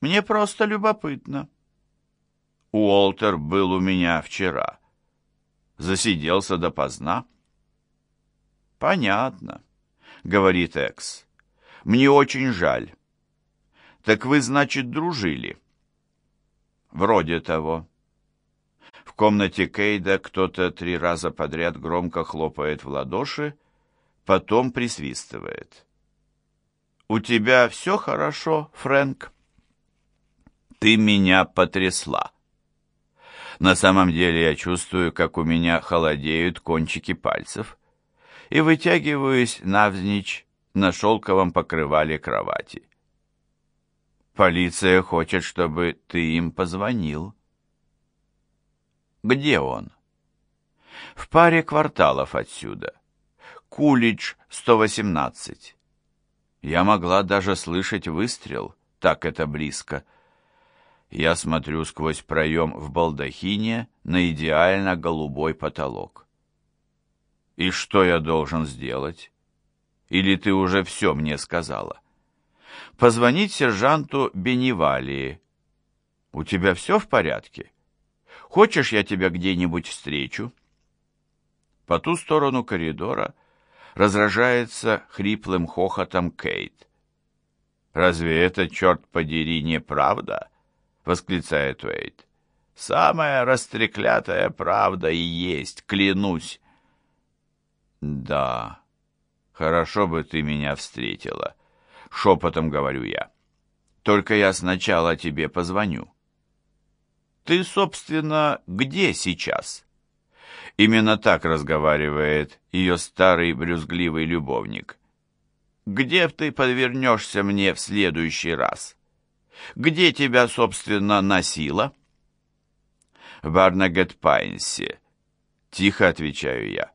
Мне просто любопытно. Уолтер был у меня вчера. Засиделся допоздна. Понятно, говорит Экс. Мне очень жаль. Так вы, значит, дружили? Вроде того. В комнате Кейда кто-то три раза подряд громко хлопает в ладоши, потом присвистывает. «У тебя все хорошо, Фрэнк?» «Ты меня потрясла!» На самом деле я чувствую, как у меня холодеют кончики пальцев и вытягиваюсь навзничь на шелковом покрывале кровати. Полиция хочет, чтобы ты им позвонил. Где он? В паре кварталов отсюда. Кулидж, 118. Я могла даже слышать выстрел, так это близко. Я смотрю сквозь проем в балдахине на идеально голубой потолок. И что я должен сделать? Или ты уже все мне сказала? Позвонить сержанту Беневалии. У тебя все в порядке? Хочешь, я тебя где-нибудь встречу? По ту сторону коридора разражается хриплым хохотом Кейт. «Разве это, черт подери, не правда?» — восклицает Уэйт. «Самая растреклятая правда и есть, клянусь». «Да, хорошо бы ты меня встретила», — шепотом говорю я. «Только я сначала тебе позвоню». «Ты, собственно, где сейчас?» Именно так разговаривает ее старый брюзгливый любовник. «Где ты подвернешься мне в следующий раз? Где тебя, собственно, носила?» «В Барнагет-Пайнсе», — тихо отвечаю я.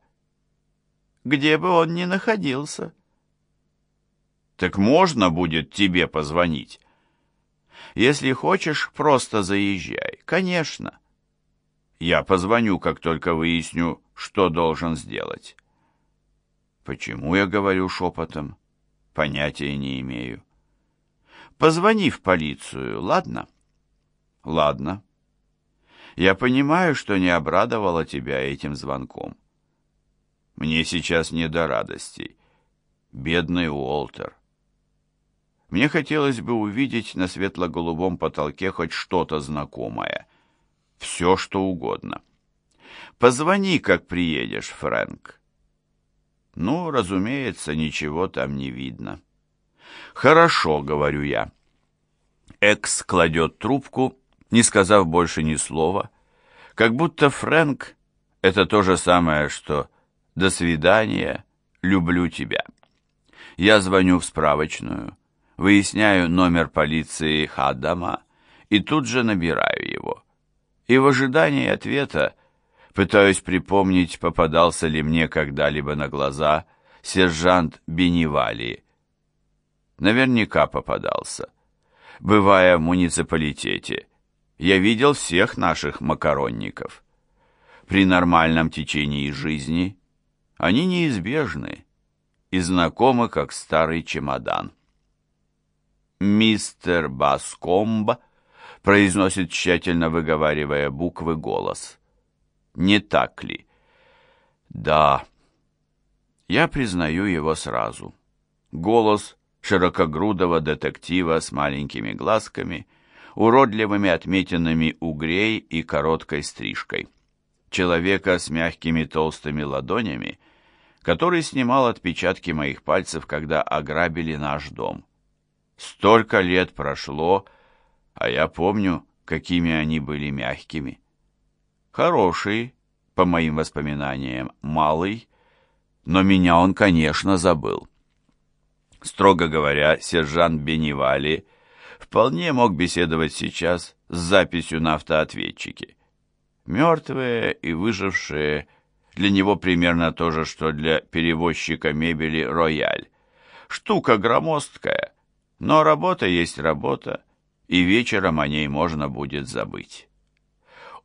«Где бы он ни находился?» «Так можно будет тебе позвонить?» «Если хочешь, просто заезжай. Конечно». Я позвоню, как только выясню, что должен сделать. Почему я говорю шепотом? Понятия не имею. Позвони в полицию, ладно? Ладно. Я понимаю, что не обрадовала тебя этим звонком. Мне сейчас не до радостей. Бедный Уолтер. Мне хотелось бы увидеть на светло-голубом потолке хоть что-то знакомое — все, что угодно. Позвони, как приедешь, Фрэнк. Ну, разумеется, ничего там не видно. Хорошо, говорю я. Экс кладет трубку, не сказав больше ни слова, как будто Фрэнк — это то же самое, что «до свидания, люблю тебя». Я звоню в справочную, выясняю номер полиции Хаддама и тут же набираю его и в ожидании ответа пытаюсь припомнить, попадался ли мне когда-либо на глаза сержант Беневали. Наверняка попадался. Бывая в муниципалитете, я видел всех наших макаронников. При нормальном течении жизни они неизбежны и знакомы, как старый чемодан. Мистер Баскомб произносит тщательно выговаривая буквы голос. Не так ли? Да. Я признаю его сразу. Голос широкогрудого детектива с маленькими глазками, уродливыми отметинами угрей и короткой стрижкой. Человека с мягкими толстыми ладонями, который снимал отпечатки моих пальцев, когда ограбили наш дом. Столько лет прошло, а я помню, какими они были мягкими. Хороший, по моим воспоминаниям, малый, но меня он, конечно, забыл. Строго говоря, сержант Беневали вполне мог беседовать сейчас с записью на автоответчике. Мертвые и выжившие для него примерно то же, что для перевозчика мебели «Рояль». Штука громоздкая, но работа есть работа, и вечером о ней можно будет забыть.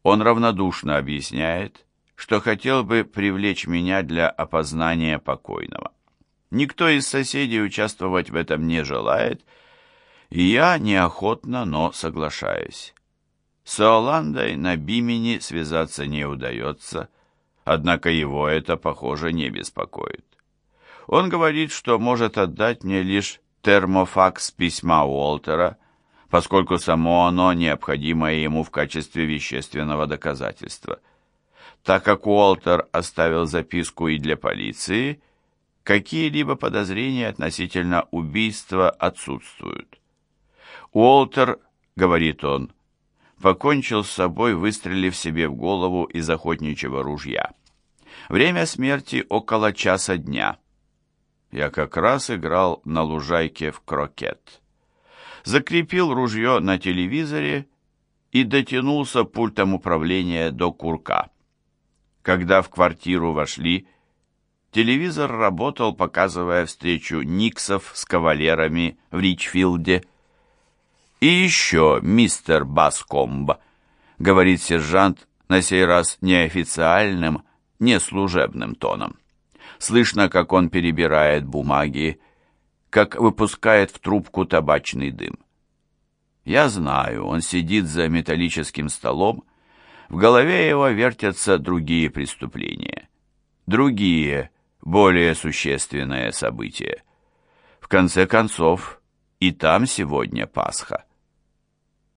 Он равнодушно объясняет, что хотел бы привлечь меня для опознания покойного. Никто из соседей участвовать в этом не желает, И я неохотно, но соглашаюсь. С Оландой на Бимени связаться не удается, однако его это, похоже, не беспокоит. Он говорит, что может отдать мне лишь термофакс письма Уолтера, поскольку само оно необходимо ему в качестве вещественного доказательства. Так как Уолтер оставил записку и для полиции, какие-либо подозрения относительно убийства отсутствуют. Уолтер, говорит он, покончил с собой, выстрелив себе в голову из охотничьего ружья. Время смерти около часа дня. Я как раз играл на лужайке в крокет. Закрепил ружье на телевизоре и дотянулся пультом управления до курка. Когда в квартиру вошли, телевизор работал, показывая встречу Никсов с кавалерами в Ричфилде. «И еще, мистер Баскомб», — говорит сержант, на сей раз неофициальным, неслужебным тоном. Слышно, как он перебирает бумаги, как выпускает в трубку табачный дым. Я знаю, он сидит за металлическим столом, в голове его вертятся другие преступления, другие, более существенные события. В конце концов, и там сегодня Пасха.